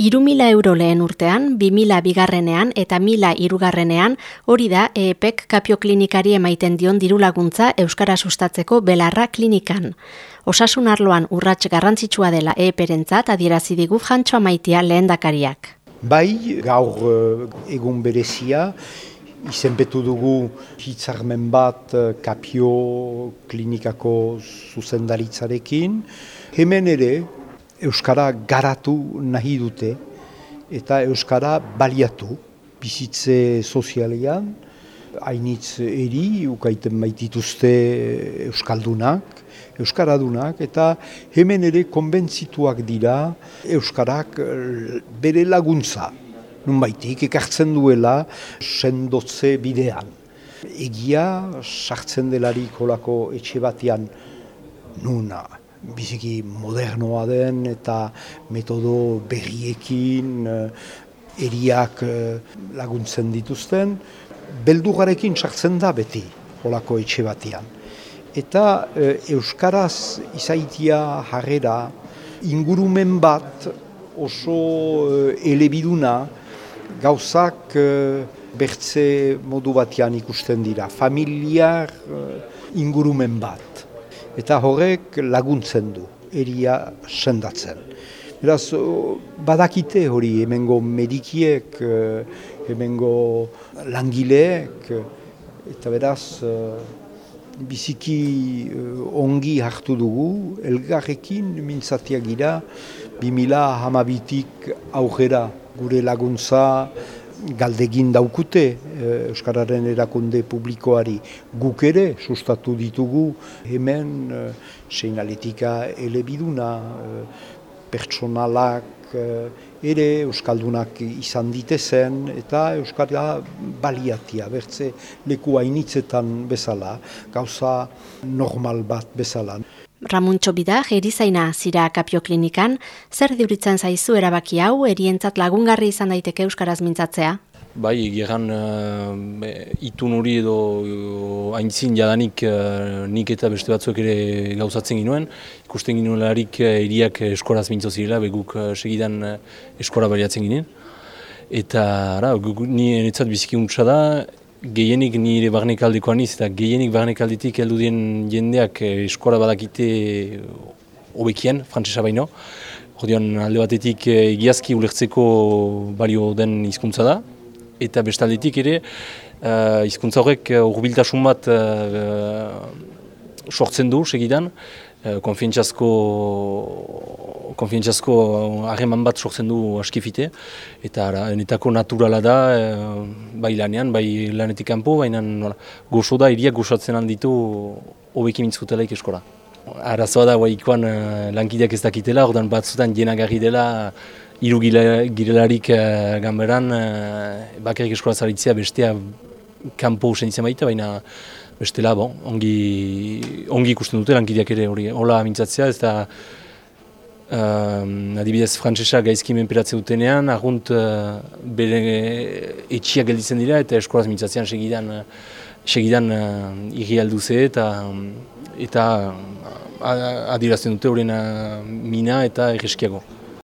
Iru mila euro lehen urtean, bi mila bigarrenean eta mila irugarrenean hori da EEPek kapio klinikari emaiten dion diru laguntza Euskara sustatzeko belarra klinikan. Osasun arloan urrats garrantzitsua dela EEPerentzat adierazi digu jantxo amaitia lehen dakariak. Bai, gaur eh, egun berezia, izenpetu dugu hitzarmen bat eh, kapio klinikako zuzendaritzarekin. Hemen ere, Euskara garatu nahi dute eta Euskara baliatu bizitze sozialean, hainitz eri, ukaiten baitituzte Euskaldunak, Euskaradunak, eta hemen ere konbentzituak dira Euskarak eh, bere laguntza, nun baitik, ekartzen duela sendotze bidean. Egia, sartzen delarik olako etxe batean, nuna, biziki modernoa den eta metodo berriekin uh, eriak uh, laguntzen dituzten, beldugarekin sartzen da beti holako etxe batean. Eta uh, Euskaraz izaitia jarrera ingurumen bat oso elebiduna gauzak bertze modu batean ikusten dira, familiar ingurumen bat eta horrek laguntzen du eria sendatzen. Beraz, badakite hori hemengo medikiek, eh, hemengo langileek, eta beraz, eh, biziki eh, ongi hartu dugu, elgarrekin mintzatiak gira, 2000 hamabitik aurrera gure laguntza, galdegin daukute eh, Euskararen erakunde publikoari. Guk ere sustatu ditugu hemen seinaletika elebiduna, e, pertsonalak ere Euskaldunak izan ditezen eta Euskara baliatia, bertze leku hainitzetan bezala, gauza normal bat bezala. Ramuntxo bida, erizaina zira kapio klinikan, zer diuritzen zaizu erabaki hau, erientzat lagungarri izan daiteke Euskaraz mintzatzea? Bai, egeran uh, itun hori edo uh, aintzin jadanik uh, nik eta beste batzuek ere gauzatzen ginuen. Ikusten ginuen larik uh, iriak eskoraz mintzo zirela, beguk uh, segidan uh, eskora baliatzen ginen. Eta ara, ni enetzat biziki untsa da, gehienik nire barnek aniz, eta gehienik barnek aldetik heldu dien jendeak eh, eskora badakite hobekien, frantzesa baino. Hordian alde batetik eh, egiazki ulertzeko balio den hizkuntza da, eta bestaldetik ere uh, hizkuntza horrek urbiltasun bat sortzen du segidan, uh, konfientzazko konfientzazko harreman bat sortzen du askifite, eta ara, enetako naturala da, bai lanean, bai lanetik kanpo, baina gozo da, iriak gozatzen handitu hobekin mintzutelaik eskola. Arazoa da, bai ikoan e, lankideak ez dakitela, ordan batzutan jenagarri dela, hiru girelarik e, gamberan, e, bakarrik eskola zaritzea bestea kanpo usen izan baita, baina bestela, bon, ongi, ongi ikusten dute lankideak ere hori, hola mintzatzea, ez da, Uh, adibidez, frantzesa gaizki menperatze dutenean, argunt uh, bere etxiak gelditzen dira eta eskolaz mintzatzean segidan, segidan uh, irri alduze eta, eta uh, adirazten dute horrena mina eta erreskiago.